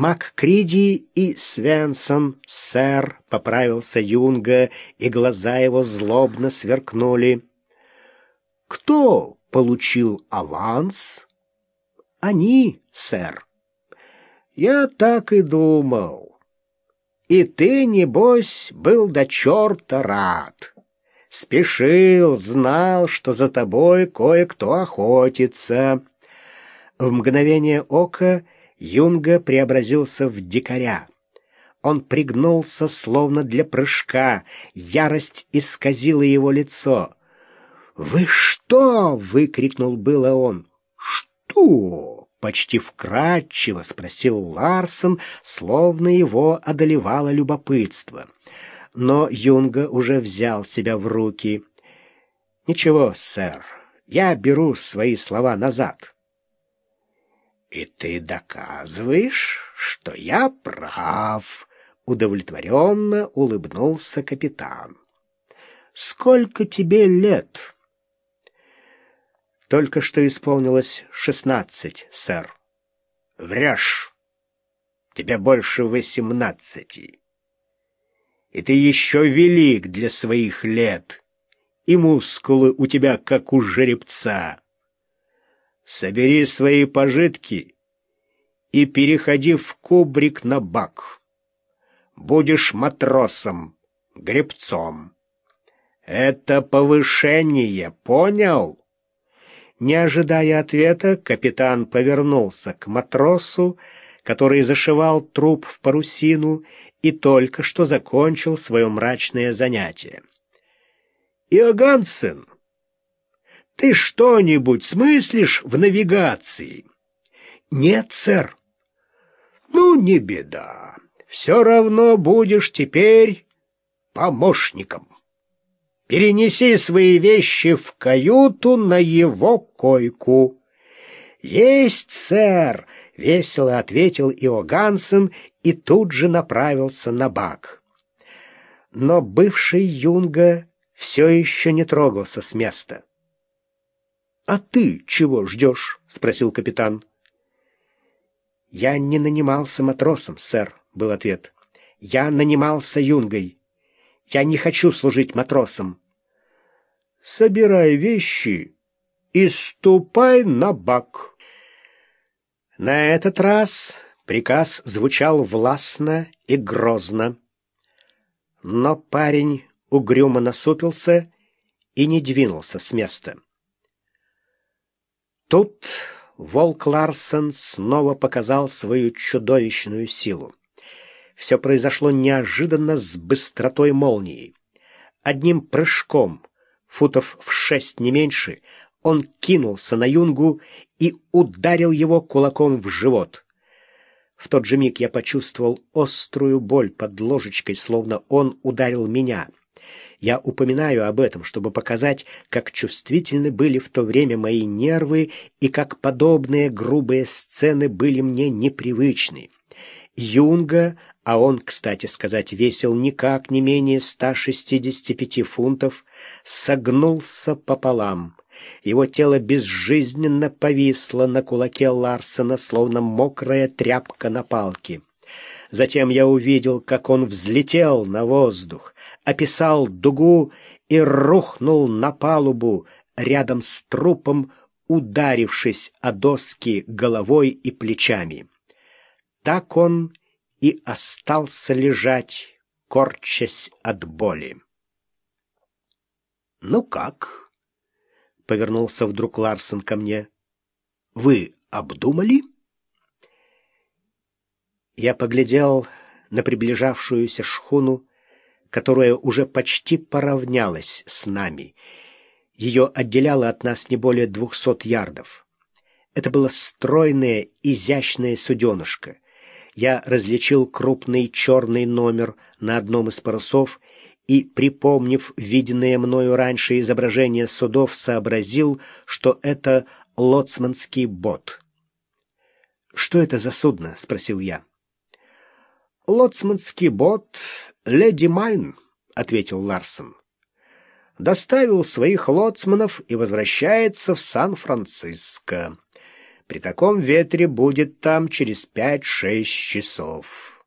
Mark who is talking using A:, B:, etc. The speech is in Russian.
A: Маккриди и Свенсон, сэр, поправился Юнга, и глаза его злобно сверкнули. Кто получил аванс? Они, сэр. Я так и думал. И ты, небось, был до черта рад. Спешил, знал, что за тобой кое-кто охотится. В мгновение ока Юнга преобразился в дикаря. Он пригнулся, словно для прыжка. Ярость исказила его лицо. «Вы что?» — выкрикнул было он. «Что?» — почти вкратчиво спросил Ларсон, словно его одолевало любопытство. Но Юнга уже взял себя в руки. «Ничего, сэр, я беру свои слова назад». «И ты доказываешь, что я прав», — удовлетворенно улыбнулся капитан. «Сколько тебе лет?» «Только что исполнилось шестнадцать, сэр». «Врешь. Тебе больше восемнадцати. И ты еще велик для своих лет, и мускулы у тебя, как у жеребца». Собери свои пожитки и переходи в кубрик на бак. Будешь матросом, гребцом. Это повышение, понял? Не ожидая ответа, капитан повернулся к матросу, который зашивал труп в парусину и только что закончил свое мрачное занятие. «Иогансен!» Ты что-нибудь смыслишь в навигации? Нет, сэр. Ну, не беда. Все равно будешь теперь помощником. Перенеси свои вещи в каюту на его койку. Есть, сэр, весело ответил Иогансен и тут же направился на бак. Но бывший юнга все еще не трогался с места. «А ты чего ждешь?» — спросил капитан. «Я не нанимался матросом, сэр», — был ответ. «Я нанимался юнгой. Я не хочу служить матросом». «Собирай вещи и ступай на бак». На этот раз приказ звучал властно и грозно. Но парень угрюмо насупился и не двинулся с места. Тут волк Ларсен снова показал свою чудовищную силу. Все произошло неожиданно с быстротой молнии. Одним прыжком, футов в шесть не меньше, он кинулся на юнгу и ударил его кулаком в живот. В тот же миг я почувствовал острую боль под ложечкой, словно он ударил меня — я упоминаю об этом, чтобы показать, как чувствительны были в то время мои нервы и как подобные грубые сцены были мне непривычны. Юнга, а он, кстати сказать, весил никак не менее 165 фунтов, согнулся пополам. Его тело безжизненно повисло на кулаке Ларсена, словно мокрая тряпка на палке. Затем я увидел, как он взлетел на воздух, описал дугу и рухнул на палубу рядом с трупом, ударившись о доски головой и плечами. Так он и остался лежать, корчась от боли. «Ну как?» — повернулся вдруг Ларсон ко мне. «Вы обдумали?» Я поглядел на приближавшуюся шхуну, которая уже почти поравнялась с нами. Ее отделяло от нас не более двухсот ярдов. Это было стройное, изящное суденышко. Я различил крупный черный номер на одном из парусов и, припомнив виденное мною раньше изображение судов, сообразил, что это лоцманский бот. «Что это за судно?» — спросил я. «Лоцманский бот «Леди Майн», — ответил Ларсон. «Доставил своих лоцманов и возвращается в Сан-Франциско. При таком ветре будет там через пять-шесть часов.